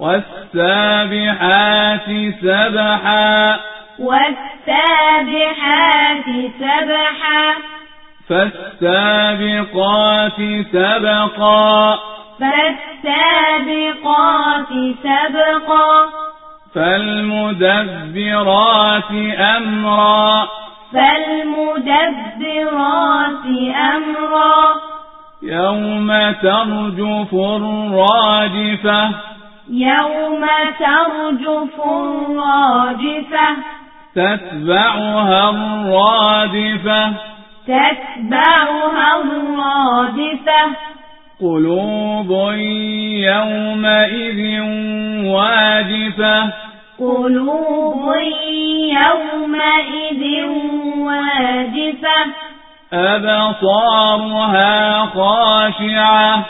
والسابحات سبحا. والسابحات سبحا. فالسابقات سبقا. فالسابقات سبقا. فالمدبرات أمرا. فالمدبرات أمرا. يوم ترجف الراجفة. يوم ترجف الراجفة تتبعها الرادفة تتبعها الرادفة قلوب يومئذ واجفة قلوب يومئذ واجفة أبصارها خاشعة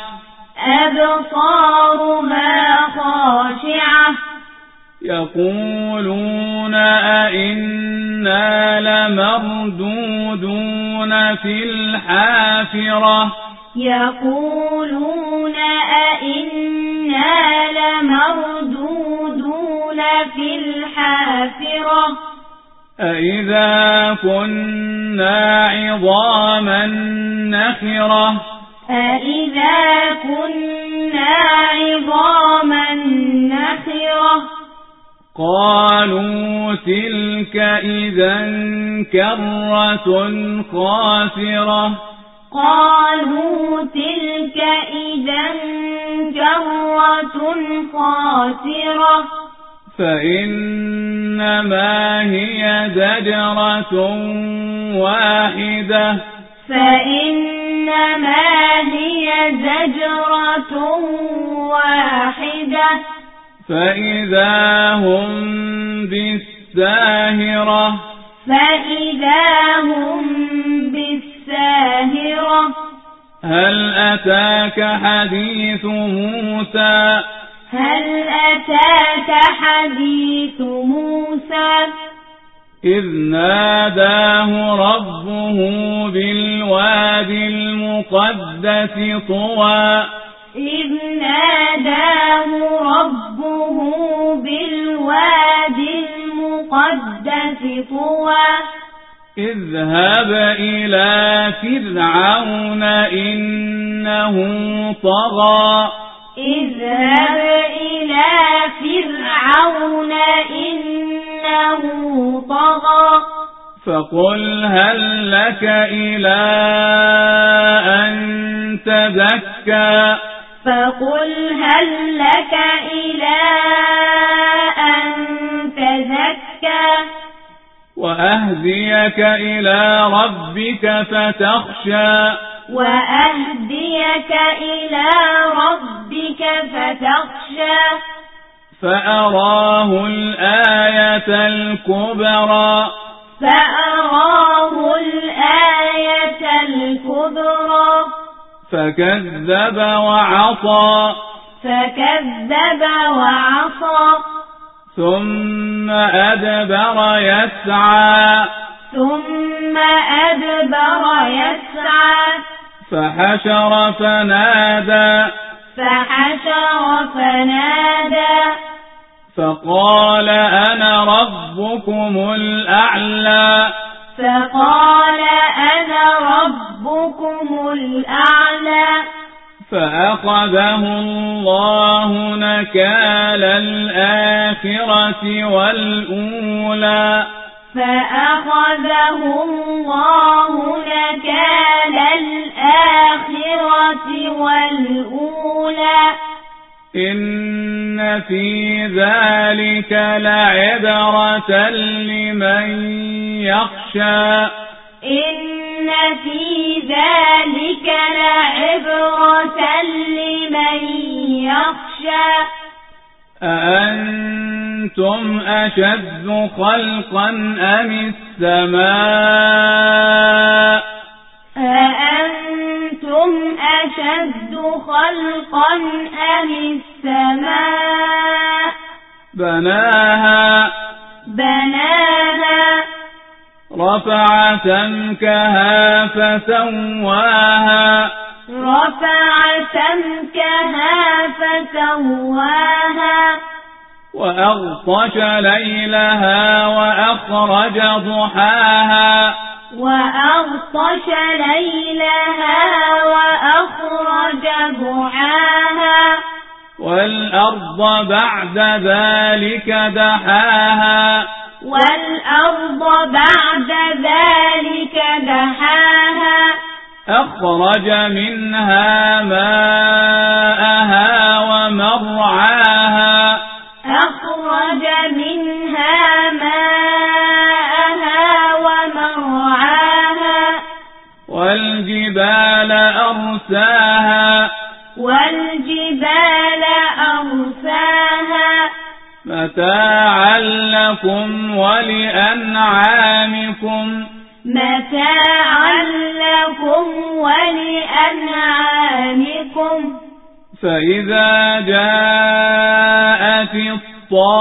أبصارها خاشعة. يقولون أئنا لمردودون في الحافرة. يقولون أئنا لمردودون في الحافرة. أئذا كنا عظاما نخرة. أئذا كنا عظاما نخرة قالوا تلك إذا كرة خاسرة قالوا تلك إذا كرة خاسرة فإنما هي زجرة واحدة فإنما هي زجرة واحدة. فإذا هم بالساهرة فإذا هم بالساهرة. هل أتاك حديث موسى؟ هل أتاك حديث موسى؟ إذ ناداه ربه بالوادي المقدس طوى. إذ ناداه ربه بالوادي المقدس طوى. اذهب إلى فرعون إنه طغى. اذهب إلى فرعون إنه طغى فقل هل لك إلى أن تزكى فقل هل لك إلى أن تزكى وأهديك إلى ربك فتخشى وأهديك إلى ربك فتخشى فأراه الآية الكبرى. فأراه الآية الكبرى. فكذب وعصى. فكذب وعصى. ثم أدبر يسعى. ثم أدبر يسعى. فحشر فنادى. فحشر فقال أنا ربكم الأعلى فقال أنا ربكم الأعلى فأخذه الله نكال الآخرة والأولى فأخذه الله نكال الآخرة والأولى إن في ذلك لعبرة لمن يخشى إن في ذلك لعبرة لمن يخشى أأنت أأنتم أشد خلقا أم السماء خلقا أم السماء؟ بناها. بناها. رفع سمكها فسواها. رفع سمكها فسواها. وأغطش ليلها وأخرج ضحاها. وأغطش ليلها وأخرج ضحاها. والأرض بعد ذلك دحاها. والأرض بعد ذلك دحاها. أخرج منها ماءها ومرعاها. أخرج منها ماءها أرساها. والجبال أرساها. متاعا لكم ولأنعامكم. متاعا لكم ولأنعامكم. فإذا جاءت الطامة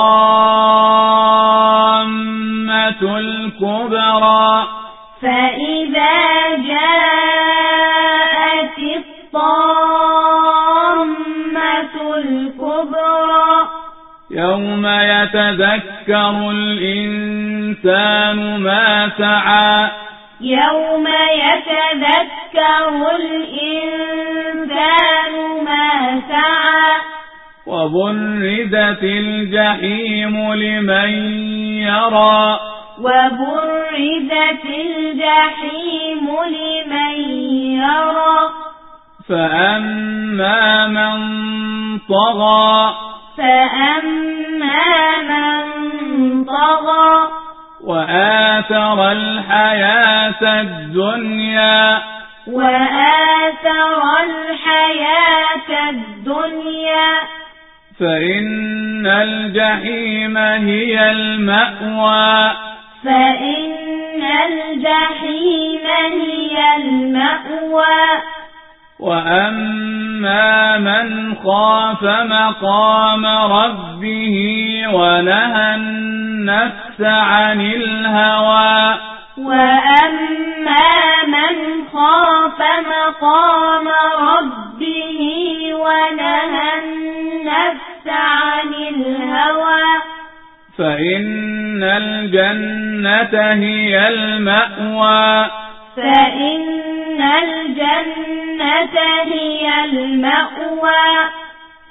الكبرى يوم يتذكر الإنسان ما سعى يوم يتذكر الإنسان ما سعى وبرزت الجحيم لمن يرى وبرزت الجحيم لمن يرى فأما من طغى فأما من طغى وآثر الحياة الدنيا وآثر الحياة الدنيا فإن الجحيم هي المأوى فإن الجحيم هي المأوى وأما من خاف مقام ربه ونهى النفس عن الهوى وأما من خاف مقام ربه ونهى النفس عن الهوى فإن الجنة هي المأوى فإن الجنة هي المأوى.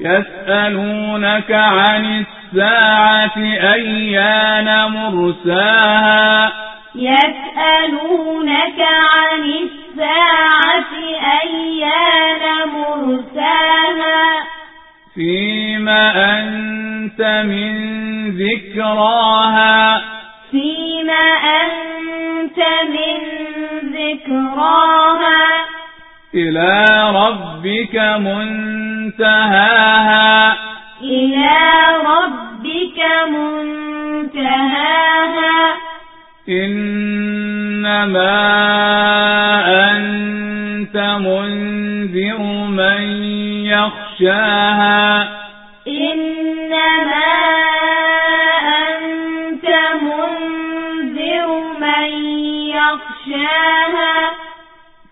يسألونك عن الساعة أيان مرساها. يسألونك عن الساعة أيان مرساها. فيما أنت من ذكراها؟ فيما أنت من ذكراها. إلى ربك منتهاها. إلى ربك منتهاها. إنما أنت منذر من يخشاها. إنما أنت منذر من يخشاها.